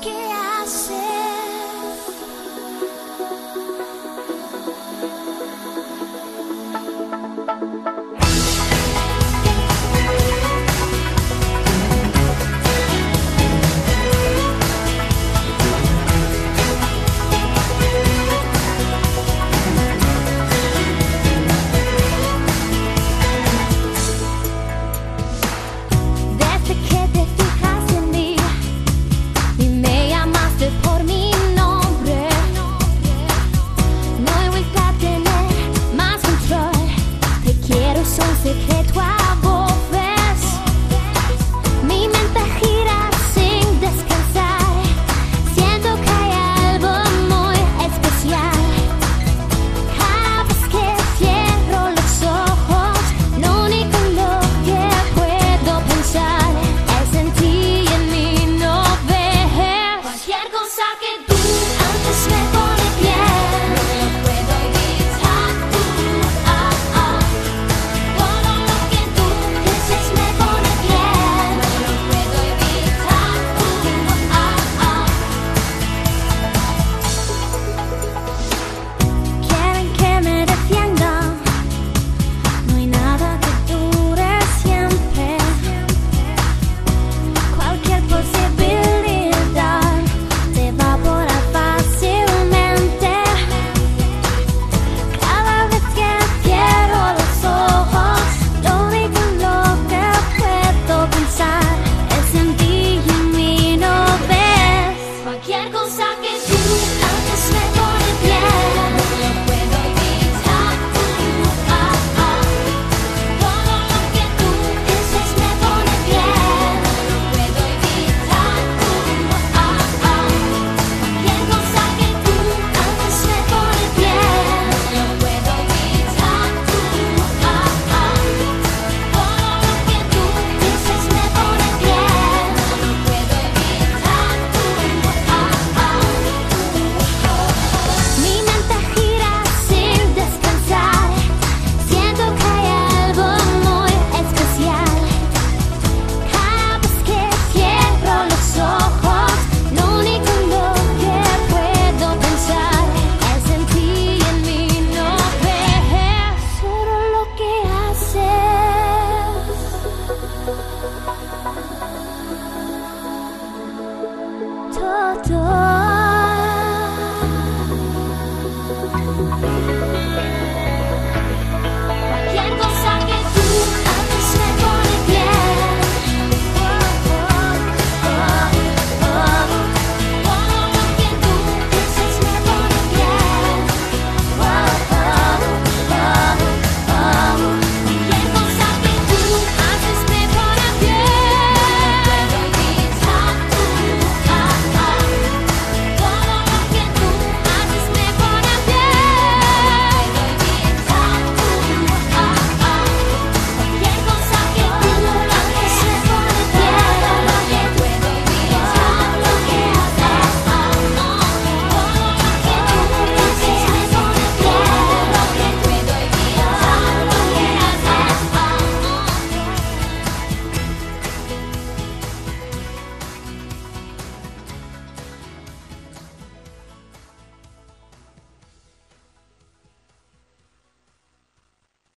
que